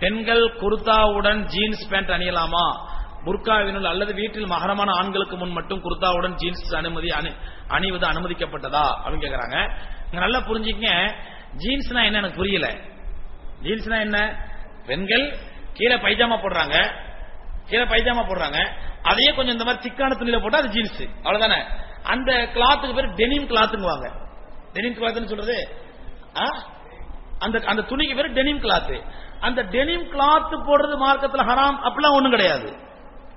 பெண்கள் குர்தாவுடன் jeans pant அணியலாமா? புர்காவினுள் அல்லது வீட்டில் மகரமான ஆண்களுக்கு முன் மட்டும் குர்தாவுடன் ஜீன்ஸ் அனுமதி அணி- அணிவது அனுமதிக்கப்பட்டதா? அப்படின்னு கேக்குறாங்க. நல்லா புரிஞ்சுக்கங்க. ஜீன்ஸ்னா என்ன எனக்கு புரியல. ஜீன்ஸ்னா என்ன? பெண்கள் கீழே பைஜாமா போடுறாங்க. கீழே பைஜாமா போடுறாங்க. அதையே கொஞ்சம் இந்த மாதிரி திக்கான துணியில போட்டா அது ஜீன்ஸ். அவ்வளவுதானே? அந்த கிளாத்துக்கு பேர் டெனிம் கிளாத்துங்குவாங்க டெனிம் கிளாத்னு சொல்றது? ஆ? அந்த அந்த துணிக்கு பேர் டெனிம் கிளாத்து அந்த டெனிம் கிளாத் போடுறது மார்க்கத்தில் ஹராம் அப்படிலாம் ஒன்றும் கிடையாது.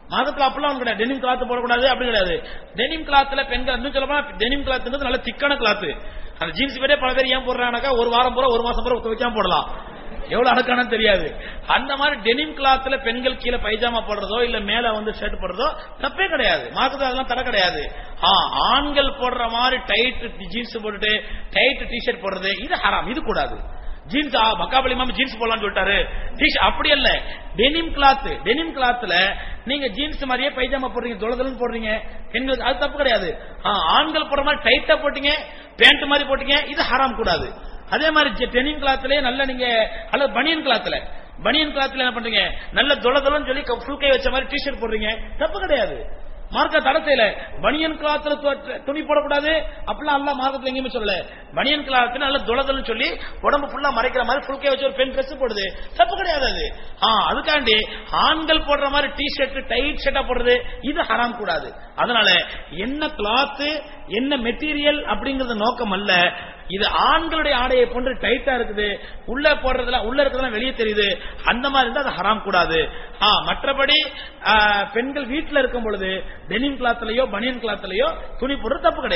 மார்க்கத்துல அப்படிலாம் கிடையாது. டெனிம் கிளாத் போடக்கூடாது அப்படி கிடையாது. டெனிம் கிளாத்தில் பெண்கள் இன்னும் சொல்லப்பா டெனிம் கிளாத்ங்கிறது நல்ல திக்கான கிளாத்து அந்த ஜீன்ஸ் பேரே பல பேர் ஏன் போடுறாங்கனாக்கா ஒரு வாரம் பூரா ஒரு மாசம் பூரா துவைக்காம போடலாம். எவ்வளவு அடக்கானு தெரியாது. அந்த மாதிரி டெனிம் கிளாத்ல பெண்கள் கீழே பைஜாமா போடுறதோ இல்ல மேல வந்து ஷர்ட் போடுறதோ தப்பே கிடையாது. மார்க்கத்துல அதெல்லாம் தடை கிடையாது. ஆ, ஆண்கள் போடுற மாதிரி டைட் ஜீன்ஸ் போட்டுட்டு டைட் டி-ஷர்ட் போடுறது இது ஹராம் இது கூடாது. ஜீன்ஸ் மக்காபலி மாமி ஜீன்ஸ் போடலாம்னு சொல்லிட்டாரு. T-shirt அப்படி அல்ல. டெனிம் கிளாத் டெனிம் கிளாத்ல நீங்க ஜீன்ஸ் மாதிரியே பைஜாமா போடுறீங்க தொலைதலன்னு போடுறீங்க. பெண்களுக்கு அது தப்பு கிடையாது. ஆ, ஆண்கள் போடுற மாதிரி டைட்டா போட்டீங்க பேண்ட் மாதிரி போட்டீங்க இது ஹராம் கூடாது. அதே மாதிரி டெனிம் கிளாத்லயே நல்ல நீங்க அல்லது பனியன் கிளாத்ல பனியன் கிளாத்ல என்ன பண்றீங்க? நல்ல தொலைதலன்னு சொல்லி ஃபுல் கை வச்ச மாதிரி டி-ஷர்ட் போடுறீங்க. தப்பு கிடையாது. மார்க்க தடை செய்யல பனியன் கிளாத்துல துணி போடக்கூடாது. அப்படிலாம் அல்ல மார்க்கத்துல எங்கேயுமே சொல்லல. பனியன் கிளாத்து நல்ல துளதல்னு சொல்லி உடம்பு ஃபுல்லா மறைக்கிற மாதிரி ஃபுல் கே வச்சு ஒரு பெண் ட்ரெஸ் போடுது. தப்பு கிடையாது அது. அதுக்காண்டி ஆண்கள் போடுற மாதிரி டி ஷர்ட் டைட் ஷர்ட்டா போடுறது இது ஹராம் கூடாது. அதனால என்ன கிளாத்து என்ன மெட்டீரியல் அப்படிங்கறது நோக்கம் அல்ல. இது ஆண்களுடைய ஆடையை போன்று டைட்டா இருக்குது. உள்ள போடுறதுல உள்ள இருக்கிறதுலாம் வெளியே தெரியுது. அந்த மாதிரி இருந்தா அது ஹராம் கூடாது. மற்றபடி ஆ, பெண்கள் வீட்டுல இருக்கும் பொழுது டெனிம் கிளாத்லயோ பனியன் கிளாத்லயோ துணி போடுறது தப்பு கிடையாது.